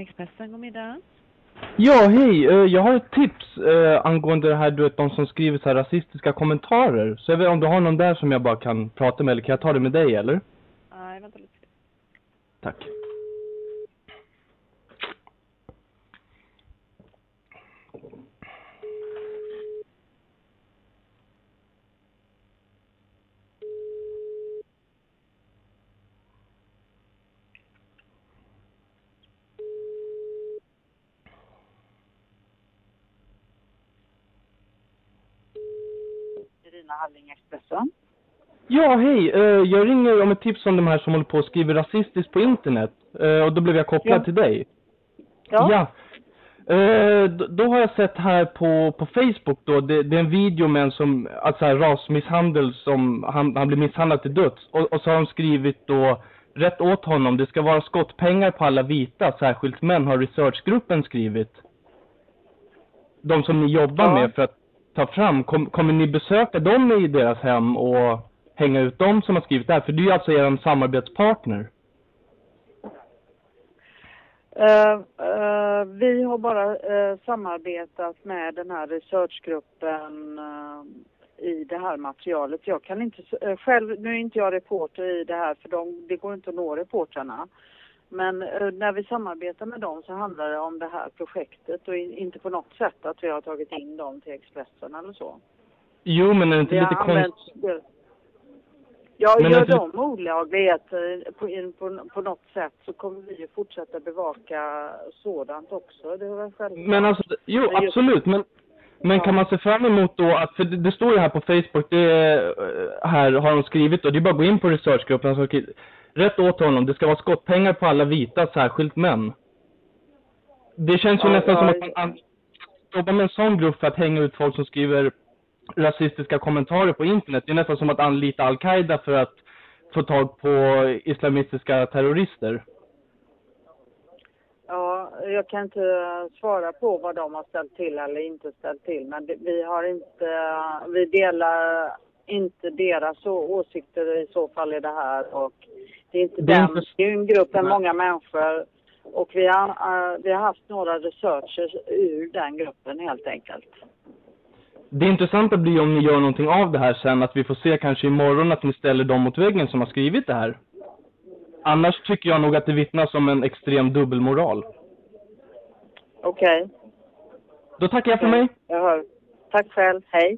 Expressen. God middag. Ja, hej. Eh, Jag har ett tips eh, angående det här, du vet, de som skriver så här rasistiska kommentarer. Så jag vet om du har någon där som jag bara kan prata med, eller kan jag ta det med dig, eller? Nej, vänta lite. Tack. Irina Halling Expressen. Ja, hej. Eh, Jag ringer om ett tips om de här som håller på och skriver rasistiskt på internet. Eh, Och då blev jag kopplad Ja. till dig. Ja. Ja. Eh, då, då har jag sett här på, på Facebook då, det, det är en video med en som, alltså här, rasmisshandel som, han, han blir misshandlad till döds. Och, och så har de skrivit då, rätt åt honom, det ska vara skottpengar på alla vita, särskilt män, har researchgruppen skrivit. De som ni jobbar Ja. med för att ta fram, kom, kommer ni besöka dem i deras hem och hänga ut dem som har skrivit det här? För det är ju alltså er samarbetspartner. Uh, uh, vi har bara uh, samarbetat med den här researchgruppen i det här materialet. Jag kan inte, själv, nu är inte jag reporter i det här för de, det går inte att nå reportrarna. Men eh, när vi samarbetar med dem så handlar det om det här projektet och in, inte på något sätt att vi har tagit in dem till Expressen eller så. Jo, men är det inte Vi lite konstigt? Ja, Men gör alltså- de olagligheter på, in- på, på något sätt så kommer vi ju fortsätta bevaka sådant också. Det väl självklart. Men alltså, jo Men absolut, men, men Ja. kan man se fram emot då att, för det, det står ju här på Facebook, det är, eh, här har de skrivit och det är bara att gå in på researchgruppen så rätt åt honom, det ska vara skottpengar på alla vita, särskilt män. Det känns ju Ja, nästan som ja, att man an- jobbar med en sån grupp för att hänga ut folk som skriver rasistiska kommentarer på internet. Det är nästan som att anlita Al-Qaida för att få tag på islamistiska terrorister. Ja, jag kan inte svara på vad de har ställt till eller inte ställt till. Men vi har inte, vi delar inte deras åsikter i så fall i det här. Och det är inte Det är den, inte- det är ju en grupp med Nej. många människor. Och vi har, eh, vi har haft några researchers ur den gruppen helt enkelt. Det intressanta blir om ni gör någonting av det här sen, att vi får se kanske imorgon att ni ställer dem mot väggen som har skrivit det här. Annars tycker jag nog att det vittnas om en extrem dubbelmoral. Okej. Då tackar jag för mig. Jag hör. Tack själv. Hej.